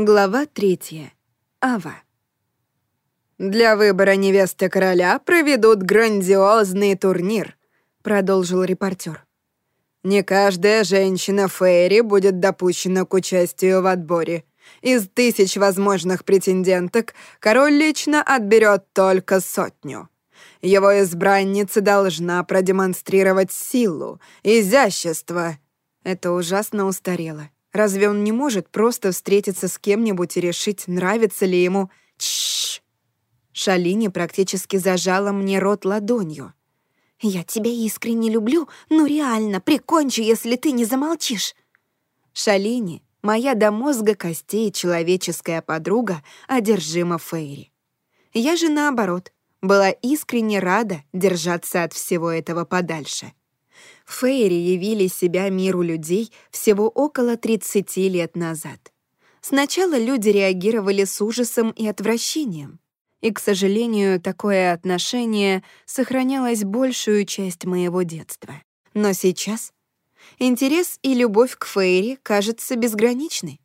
Глава третья. Ава. «Для выбора невесты короля проведут грандиозный турнир», — продолжил репортер. «Не каждая женщина Фейри будет допущена к участию в отборе. Из тысяч возможных претенденток король лично отберет только сотню. Его избранница должна продемонстрировать силу, изящество». Это ужасно устарело. Разве он не может просто встретиться с кем-нибудь и решить, нравится ли ему... Чш! Шалини практически зажала мне рот ладонью. «Я тебя искренне люблю, но реально прикончу, если ты не замолчишь». Шалини, моя до мозга костей человеческая подруга, одержима Фейри. Я же, наоборот, была искренне рада держаться от всего этого подальше. Фейри явили себя миру людей всего около 30 лет назад. Сначала люди реагировали с ужасом и отвращением. И, к сожалению, такое отношение сохранялось большую часть моего детства. Но сейчас интерес и любовь к Фейри кажется безграничной.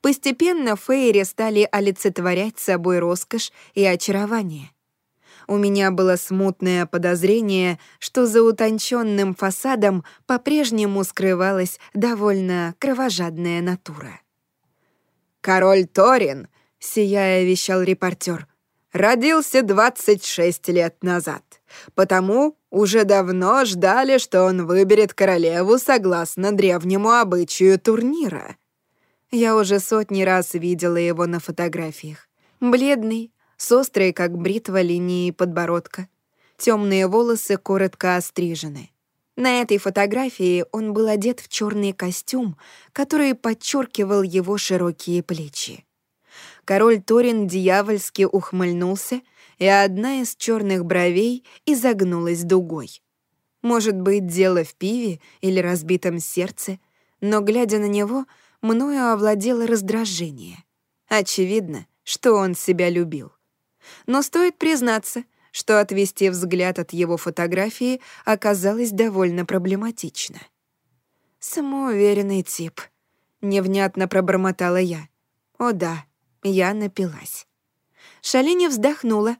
Постепенно Фейри стали олицетворять собой роскошь и очарование — у меня было смутное подозрение, что за утонченным фасадом по-прежнему скрывалась довольно кровожадная натура. «Король Торин», — сияя вещал репортер, «родился 26 лет назад, потому уже давно ждали, что он выберет королеву согласно древнему обычаю турнира». Я уже сотни раз видела его на фотографиях. Бледный, с острой, как бритва, линией подбородка. Темные волосы коротко острижены. На этой фотографии он был одет в черный костюм, который подчеркивал его широкие плечи. Король Торин дьявольски ухмыльнулся, и одна из черных бровей изогнулась дугой. Может быть, дело в пиве или разбитом сердце, но, глядя на него, мною овладело раздражение. Очевидно, что он себя любил. Но стоит признаться, что отвести взгляд от его фотографии оказалось довольно проблематично. «Самоуверенный тип», — невнятно пробормотала я. «О да, я напилась». Шалини вздохнула.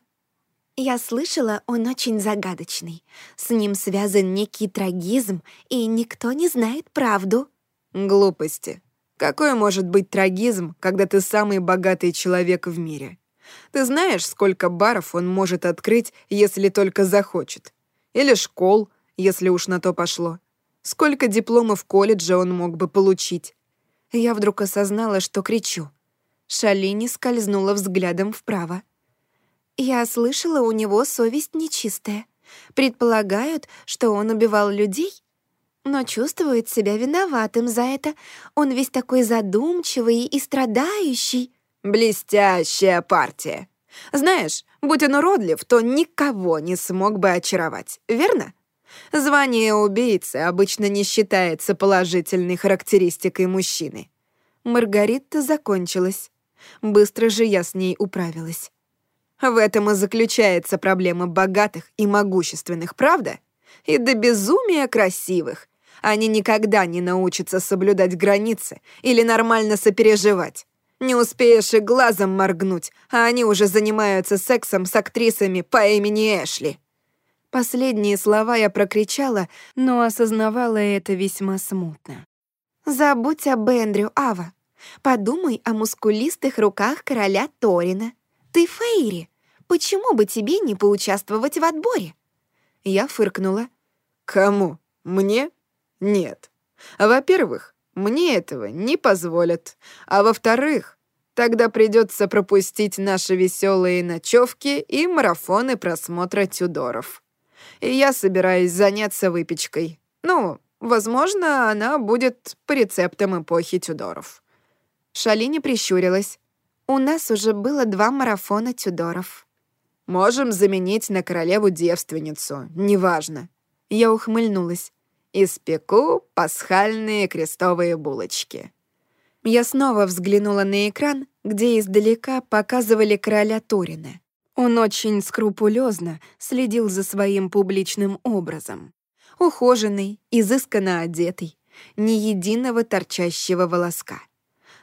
«Я слышала, он очень загадочный. С ним связан некий трагизм, и никто не знает правду». «Глупости. Какой может быть трагизм, когда ты самый богатый человек в мире? Ты знаешь, сколько баров он может открыть, если только захочет? Или школ, если уж на то пошло? Сколько дипломов колледжа он мог бы получить? Я вдруг осознала, что кричу. Шалини скользнула взглядом вправо. «Я слышала, у него совесть нечистая. Предполагают, что он убивал людей, но чувствует себя виноватым за это. Он весь такой задумчивый и страдающий». Блестящая партия. Знаешь, будь он уродлив, то никого не смог бы очаровать, верно? Звание убийцы обычно не считается положительной характеристикой мужчины. Маргарита закончилась. Быстро же я с ней управилась. В этом и заключается проблема богатых и могущественных, правда? И до безумия красивых. Они никогда не научатся соблюдать границы или нормально сопереживать. Не успеешь и глазом моргнуть, а они уже занимаются сексом с актрисами по имени Эшли». Последние слова я прокричала, но осознавала это весьма смутно. «Забудь об Эндрю, Ава. Подумай о мускулистых руках короля Торина. Ты Фейри. Почему бы тебе не поучаствовать в отборе?» Я фыркнула. «Кому? Мне? Нет. Во-первых, мне этого не позволят. А во-вторых, тогда придется пропустить наши веселые ночевки и марафоны просмотра Тюдоров. И я собираюсь заняться выпечкой. Ну, возможно, она будет по рецептам эпохи Тюдоров. Шалини прищурилась. У нас уже было два марафона Тюдоров. Можем заменить на королеву-девственницу, неважно. Я ухмыльнулась испеку пасхальные крестовые булочки». Я снова взглянула на экран, где издалека показывали короля Торина. Он очень скрупулезно следил за своим публичным образом. Ухоженный, изысканно одетый, ни единого торчащего волоска.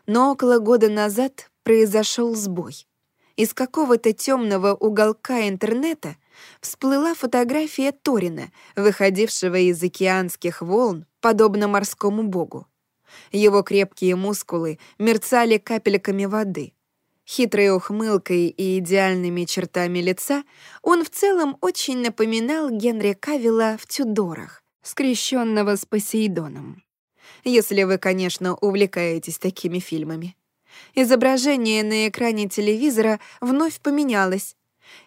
Но около года назад произошел сбой. Из какого-то темного уголка интернета всплыла фотография Торина, выходившего из океанских волн, подобно морскому богу. Его крепкие мускулы мерцали капельками воды. Хитрой ухмылкой и идеальными чертами лица он в целом очень напоминал Генри Кавилла в «Тюдорах», скрещенного с Посейдоном. Если вы, конечно, увлекаетесь такими фильмами. Изображение на экране телевизора вновь поменялось.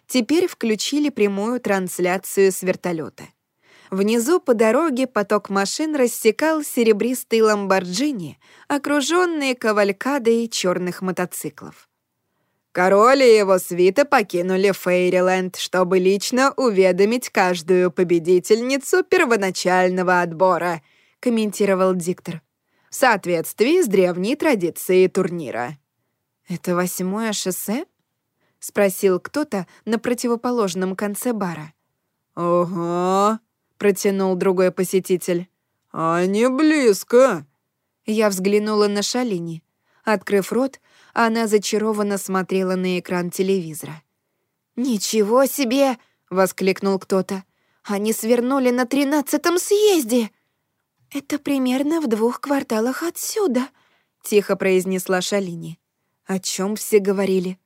Теперь включили прямую трансляцию с вертолета. Внизу по дороге поток машин рассекал серебристый ламборджини, окруженные кавалькадой черных мотоциклов. Король и его свита покинули Фейриленд, чтобы лично уведомить каждую победительницу первоначального отбора, комментировал диктор в соответствии с древней традицией турнира. «Это восьмое шоссе?» — спросил кто-то на противоположном конце бара. «Ого», — протянул другой посетитель. «А не близко». Я взглянула на Шалини. Открыв рот, она зачарованно смотрела на экран телевизора. «Ничего себе!» — воскликнул кто-то. «Они свернули на тринадцатом съезде!» «Это примерно в двух кварталах отсюда», — тихо произнесла Шалини. О чем все говорили?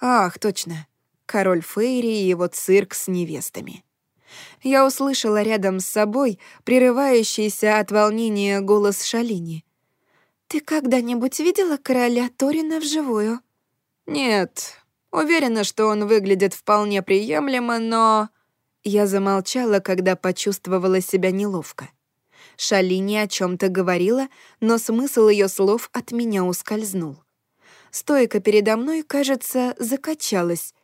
Ах, точно. Король Фейри и его цирк с невестами. Я услышала рядом с собой прерывающийся от волнения голос Шалини. «Ты когда-нибудь видела короля Торина вживую?» «Нет. Уверена, что он выглядит вполне приемлемо, но...» Я замолчала, когда почувствовала себя неловко. Шалини о чем то говорила, но смысл ее слов от меня ускользнул. Стойка передо мной, кажется, закачалась.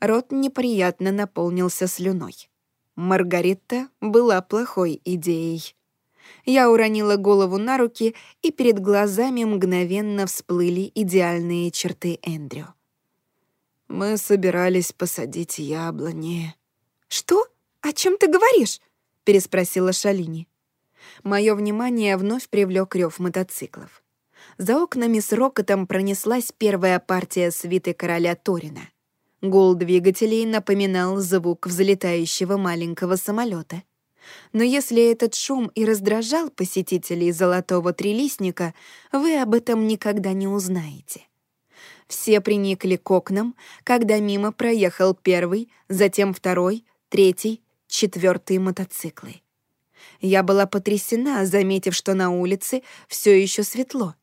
Рот неприятно наполнился слюной. Маргарита была плохой идеей. Я уронила голову на руки, и перед глазами мгновенно всплыли идеальные черты Эндрю. «Мы собирались посадить яблони». «Что? О чем ты говоришь?» — переспросила Шалини. Мое внимание вновь привлек рев мотоциклов. За окнами с рокотом пронеслась первая партия свиты короля Торина. Гул двигателей напоминал звук взлетающего маленького самолета. Но если этот шум и раздражал посетителей Золотого Трилистника, вы об этом никогда не узнаете. Все приникли к окнам, когда мимо проехал первый, затем второй, третий, четвертый мотоциклы. Я была потрясена, заметив, что на улице все еще светло.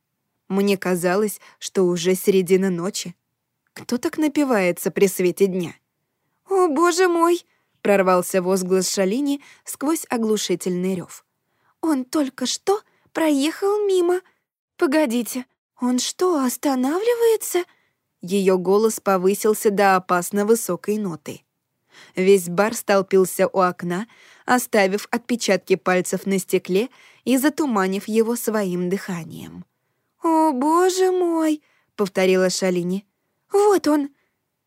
Мне казалось, что уже середина ночи. Кто так напивается при свете дня? «О, боже мой!» — прорвался возглас Шалини сквозь оглушительный рев. «Он только что проехал мимо. Погодите, он что, останавливается?» Ее голос повысился до опасно высокой ноты. Весь бар столпился у окна, оставив отпечатки пальцев на стекле и затуманив его своим дыханием. «О, боже мой!» — повторила Шалини. «Вот он!»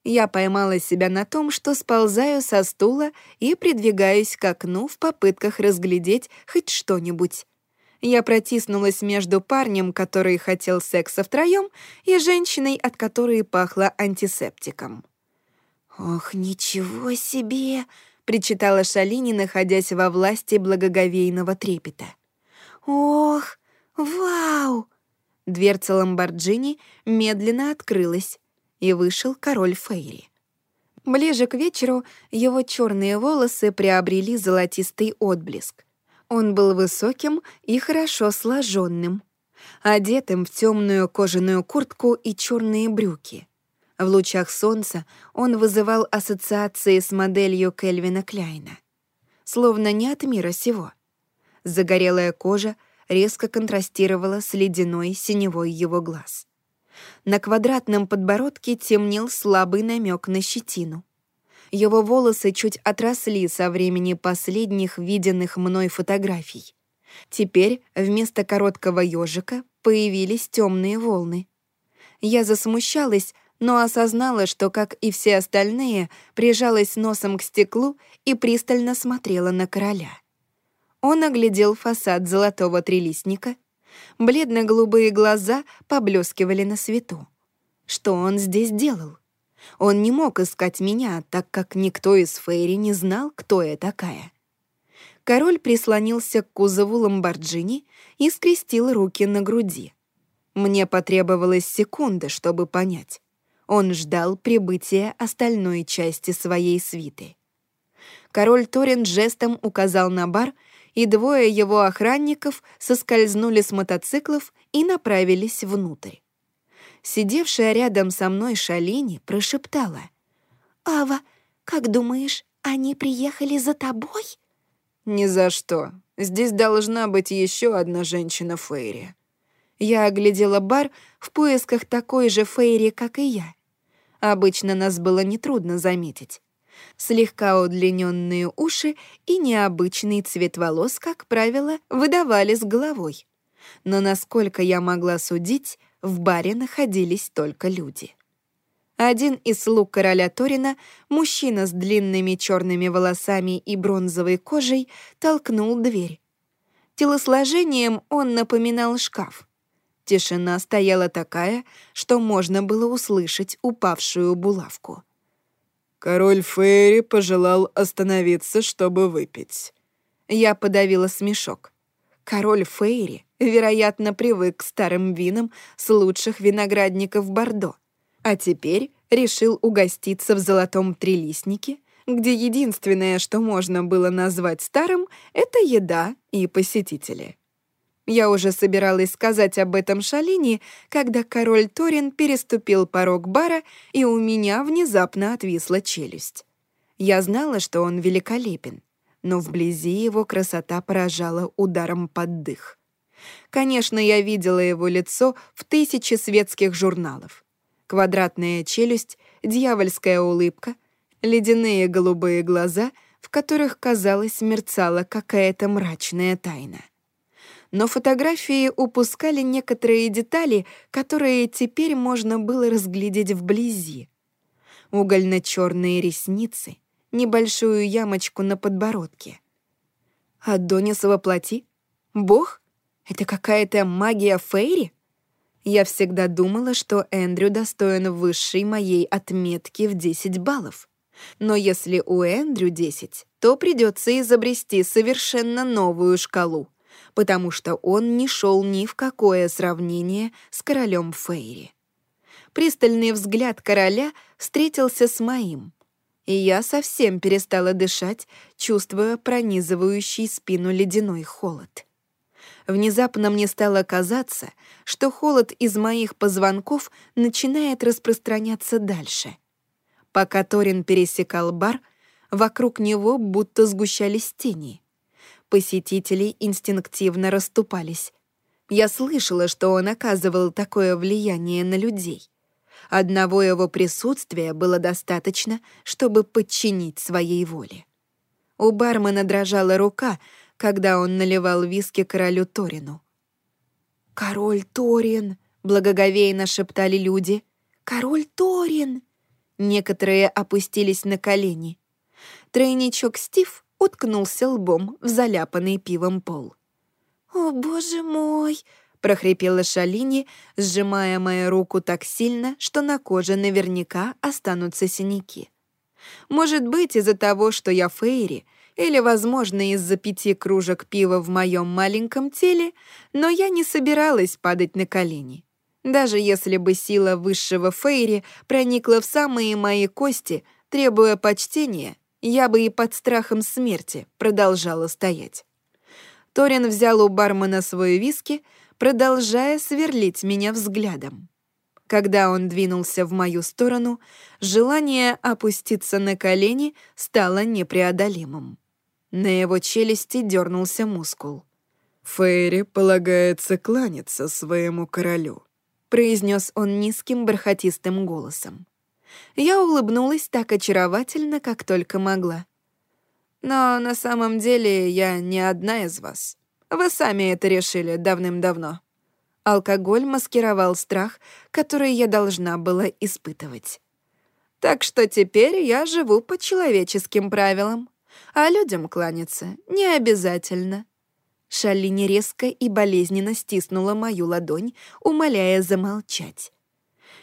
Я поймала себя на том, что сползаю со стула и придвигаюсь к окну в попытках разглядеть хоть что-нибудь. Я протиснулась между парнем, который хотел секса втроём, и женщиной, от которой пахло антисептиком. «Ох, ничего себе!» — причитала Шалини, находясь во власти благоговейного трепета. «Ох, вау!» Дверца Ламборджини медленно открылась, и вышел король Фейри. Ближе к вечеру его черные волосы приобрели золотистый отблеск. Он был высоким и хорошо сложенным, одетым в темную кожаную куртку и черные брюки. В лучах солнца он вызывал ассоциации с моделью Кельвина Кляйна. Словно не от мира сего. Загорелая кожа резко контрастировала с ледяной синевой его глаз. На квадратном подбородке темнел слабый намек на щетину. Его волосы чуть отросли со времени последних виденных мной фотографий. Теперь вместо короткого ежика появились темные волны. Я засмущалась, но осознала, что, как и все остальные, прижалась носом к стеклу и пристально смотрела на короля. Он оглядел фасад золотого трилистника, Бледно-голубые глаза поблескивали на свету. Что он здесь делал? Он не мог искать меня, так как никто из Фейри не знал, кто я такая. Король прислонился к кузову Ламборджини и скрестил руки на груди. Мне потребовалась секунда, чтобы понять. Он ждал прибытия остальной части своей свиты. Король Торин жестом указал на бар, и двое его охранников соскользнули с мотоциклов и направились внутрь. Сидевшая рядом со мной Шалини прошептала. «Ава, как думаешь, они приехали за тобой?» «Ни за что. Здесь должна быть еще одна женщина Фейри». Я оглядела бар в поисках такой же Фейри, как и я. Обычно нас было нетрудно заметить. Слегка удлиненные уши и необычный цвет волос, как правило, выдавали с головой. Но насколько я могла судить, в баре находились только люди. Один из слуг короля Торина, мужчина с длинными черными волосами и бронзовой кожей, толкнул дверь. Телосложением он напоминал шкаф. Тишина стояла такая, что можно было услышать упавшую булавку. Король Фейри пожелал остановиться, чтобы выпить. Я подавила смешок. Король Фейри, вероятно, привык к старым винам с лучших виноградников Бордо, а теперь решил угоститься в золотом трилистнике, где единственное, что можно было назвать старым, это еда и посетители. Я уже собиралась сказать об этом Шалине, когда король Торин переступил порог бара, и у меня внезапно отвисла челюсть. Я знала, что он великолепен, но вблизи его красота поражала ударом под дых. Конечно, я видела его лицо в тысячи светских журналов. Квадратная челюсть, дьявольская улыбка, ледяные голубые глаза, в которых, казалось, мерцала какая-то мрачная тайна но фотографии упускали некоторые детали, которые теперь можно было разглядеть вблизи. Угольно-черные ресницы, небольшую ямочку на подбородке. Адонис воплоти? Бог? Это какая-то магия Фейри? Я всегда думала, что Эндрю достоин высшей моей отметки в 10 баллов. Но если у Эндрю 10, то придется изобрести совершенно новую шкалу — потому что он не шел ни в какое сравнение с королем Фейри. Пристальный взгляд короля встретился с моим, и я совсем перестала дышать, чувствуя пронизывающий спину ледяной холод. Внезапно мне стало казаться, что холод из моих позвонков начинает распространяться дальше. Пока Торин пересекал бар, вокруг него будто сгущались тени. Посетители инстинктивно расступались. Я слышала, что он оказывал такое влияние на людей. Одного его присутствия было достаточно, чтобы подчинить своей воле. У бармена дрожала рука, когда он наливал виски королю Торину. «Король Торин!» — благоговейно шептали люди. «Король Торин!» Некоторые опустились на колени. Тройничок Стив уткнулся лбом в заляпанный пивом пол. «О, боже мой!» — прохрипела Шалини, сжимая мою руку так сильно, что на коже наверняка останутся синяки. Может быть, из-за того, что я Фейри, или, возможно, из-за пяти кружек пива в моем маленьком теле, но я не собиралась падать на колени. Даже если бы сила высшего Фейри проникла в самые мои кости, требуя почтения, я бы и под страхом смерти продолжала стоять. Торин взял у бармена свой виски, продолжая сверлить меня взглядом. Когда он двинулся в мою сторону, желание опуститься на колени стало непреодолимым. На его челюсти дернулся мускул. «Фейри полагается кланяться своему королю», — произнес он низким бархатистым голосом. Я улыбнулась так очаровательно, как только могла. «Но на самом деле я не одна из вас. Вы сами это решили давным-давно». Алкоголь маскировал страх, который я должна была испытывать. Так что теперь я живу по человеческим правилам, а людям кланяться не обязательно. Шалини резко и болезненно стиснула мою ладонь, умоляя замолчать.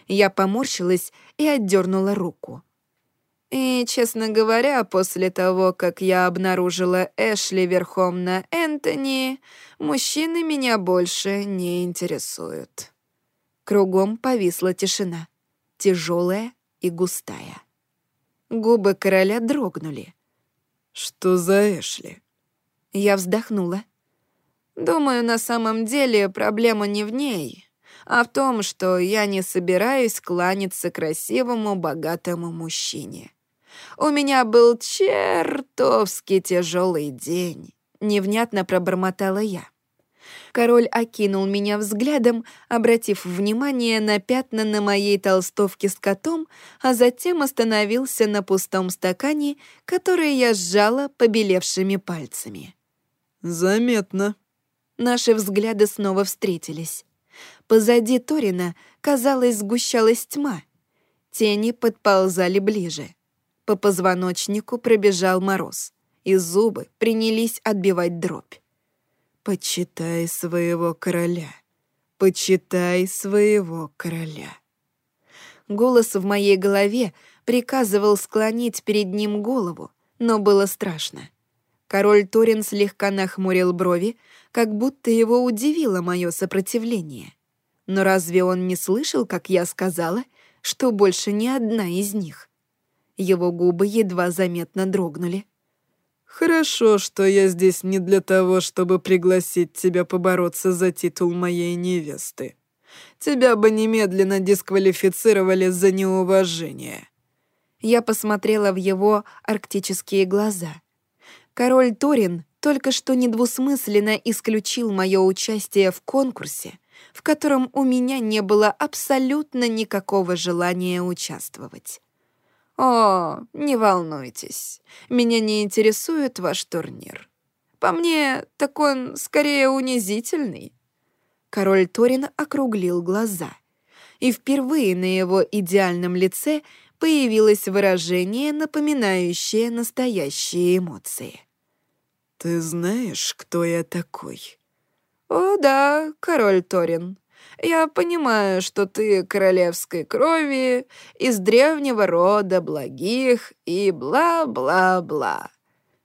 Я поморщилась и отдернула руку. И, честно говоря, после того, как я обнаружила Эшли верхом на Энтони, мужчины меня больше не интересуют. Кругом повисла тишина, тяжелая и густая. Губы короля дрогнули. «Что за Эшли?» Я вздохнула. Думаю, на самом деле проблема не в ней, а в том, что я не собираюсь кланяться красивому, богатому мужчине. У меня был чертовски тяжелый день, невнятно пробормотала я. Король окинул меня взглядом, обратив внимание на пятна на моей толстовке с котом, а затем остановился на пустом стакане, который я сжала побелевшими пальцами. «Заметно», Наши взгляды снова встретились. Позади Торина, казалось, сгущалась тьма. Тени подползали ближе. По позвоночнику пробежал мороз, и зубы принялись отбивать дробь. «Почитай своего короля. Почитай своего короля». Голос в моей голове приказывал склонить перед ним голову, но было страшно. Король Торин слегка нахмурил брови, как будто его удивило мое сопротивление. Но разве он не слышал, как я сказала, что больше ни одна из них? Его губы едва заметно дрогнули. «Хорошо, что я здесь не для того, чтобы пригласить тебя побороться за титул моей невесты. Тебя бы немедленно дисквалифицировали за неуважение». Я посмотрела в его арктические глаза. Король Торин только что недвусмысленно исключил мое участие в конкурсе, в котором у меня не было абсолютно никакого желания участвовать. «О, не волнуйтесь, меня не интересует ваш турнир. По мне, так он скорее унизительный». Король Торин округлил глаза, и впервые на его идеальном лице появилось выражение, напоминающее настоящие эмоции. «Ты знаешь, кто я такой?» «О да, король Торин. Я понимаю, что ты королевской крови, из древнего рода благих и бла-бла-бла».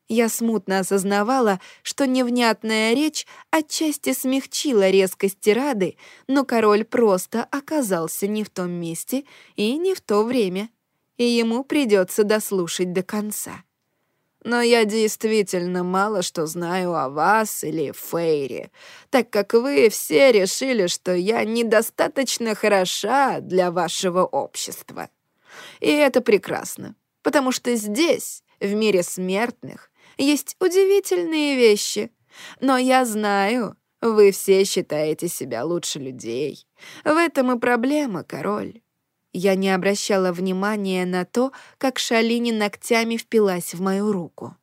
Я смутно осознавала, что невнятная речь отчасти смягчила резкость тирады, но король просто оказался не в том месте и не в то время, и ему придется дослушать до конца но я действительно мало что знаю о вас или Фейре, так как вы все решили, что я недостаточно хороша для вашего общества. И это прекрасно, потому что здесь, в мире смертных, есть удивительные вещи. Но я знаю, вы все считаете себя лучше людей. В этом и проблема, король. Я не обращала внимания на то, как Шалини ногтями впилась в мою руку.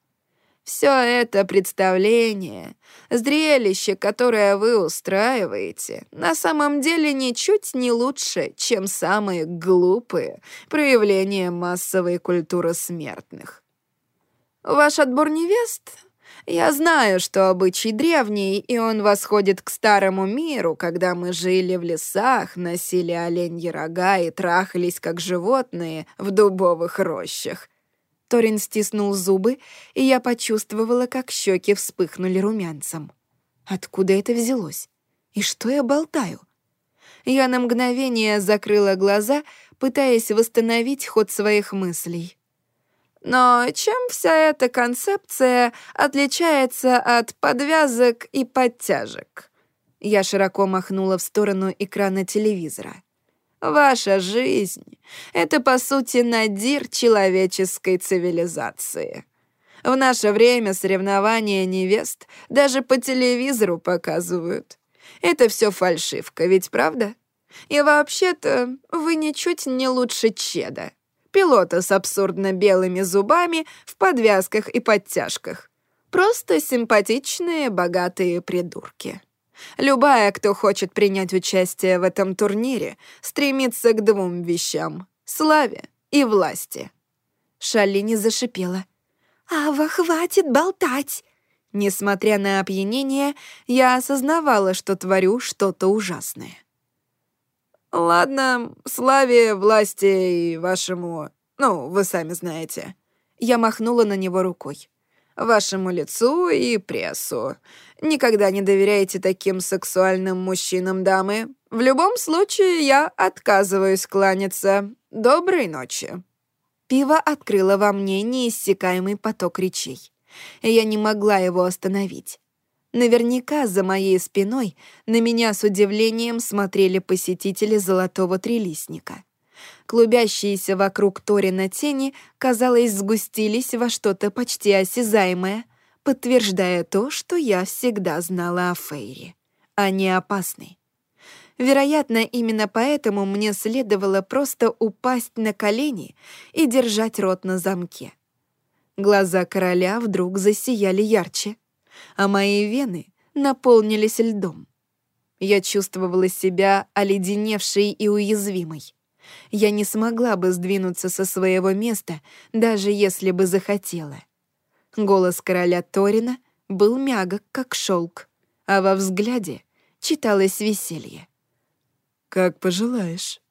«Все это представление, зрелище, которое вы устраиваете, на самом деле ничуть не лучше, чем самые глупые проявления массовой культуры смертных. Ваш отбор невест я знаю, что обычай древний, и он восходит к старому миру, когда мы жили в лесах, носили оленьи рога и трахались, как животные, в дубовых рощах. Торин стиснул зубы, и я почувствовала, как щеки вспыхнули румянцем. Откуда это взялось? И что я болтаю? Я на мгновение закрыла глаза, пытаясь восстановить ход своих мыслей. Но чем вся эта концепция отличается от подвязок и подтяжек? Я широко махнула в сторону экрана телевизора. Ваша жизнь — это, по сути, надир человеческой цивилизации. В наше время соревнования невест даже по телевизору показывают. Это все фальшивка, ведь правда? И вообще-то вы ничуть не лучше Чеда пилота с абсурдно белыми зубами в подвязках и подтяжках. Просто симпатичные, богатые придурки. Любая, кто хочет принять участие в этом турнире, стремится к двум вещам — славе и власти. Шалини зашипела. «Ава, хватит болтать! Несмотря на опьянение, я осознавала, что творю что-то ужасное. «Ладно, славе, власти и вашему... Ну, вы сами знаете». Я махнула на него рукой. «Вашему лицу и прессу. Никогда не доверяйте таким сексуальным мужчинам, дамы. В любом случае, я отказываюсь кланяться. Доброй ночи». Пиво открыло во мне неиссякаемый поток речей. Я не могла его остановить. Наверняка за моей спиной на меня с удивлением смотрели посетители золотого трилистника. Клубящиеся вокруг Торина тени, казалось, сгустились во что-то почти осязаемое, подтверждая то, что я всегда знала о Фейре. Они опасны. Вероятно, именно поэтому мне следовало просто упасть на колени и держать рот на замке. Глаза короля вдруг засияли ярче, а мои вены наполнились льдом. Я чувствовала себя оледеневшей и уязвимой. Я не смогла бы сдвинуться со своего места, даже если бы захотела. Голос короля Торина был мягок, как шелк, а во взгляде читалось веселье. «Как пожелаешь.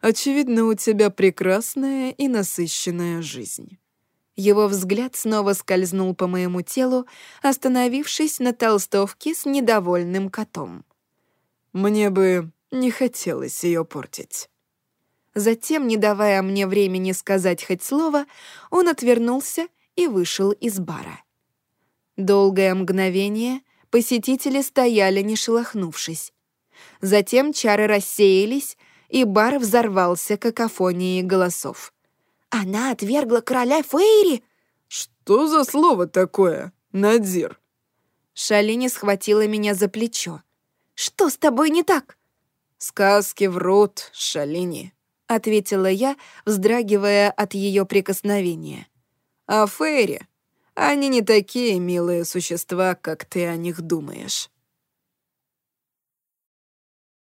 Очевидно, у тебя прекрасная и насыщенная жизнь». Его взгляд снова скользнул по моему телу, остановившись на толстовке с недовольным котом. «Мне бы не хотелось ее портить». Затем, не давая мне времени сказать хоть слово, он отвернулся и вышел из бара. Долгое мгновение посетители стояли, не шелохнувшись. Затем чары рассеялись, и бар взорвался какофонией голосов. «Она отвергла короля Фейри!» «Что за слово такое, Надир?» Шалини схватила меня за плечо. «Что с тобой не так?» «Сказки врут, Шалини», — ответила я, вздрагивая от ее прикосновения. «А Фейри, они не такие милые существа, как ты о них думаешь».